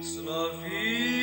Slavia.